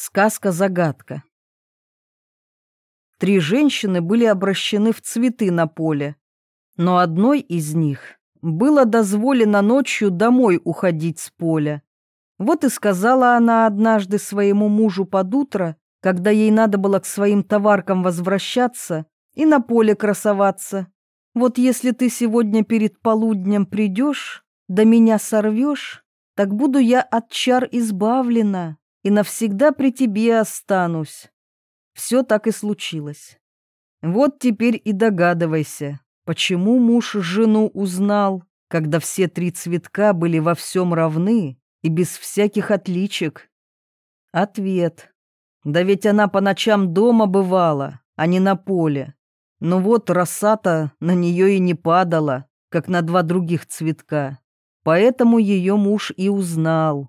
Сказка-загадка. Три женщины были обращены в цветы на поле, но одной из них было дозволено ночью домой уходить с поля. Вот и сказала она однажды своему мужу под утро, когда ей надо было к своим товаркам возвращаться и на поле красоваться. Вот если ты сегодня перед полуднем придешь, да меня сорвешь, так буду я от чар избавлена и навсегда при тебе останусь. Все так и случилось. Вот теперь и догадывайся, почему муж жену узнал, когда все три цветка были во всем равны и без всяких отличек. Ответ. Да ведь она по ночам дома бывала, а не на поле. Но вот роса на нее и не падала, как на два других цветка. Поэтому ее муж и узнал.